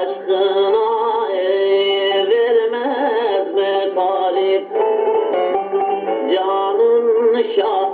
aşkına ey, vermez mi talip? Canın şah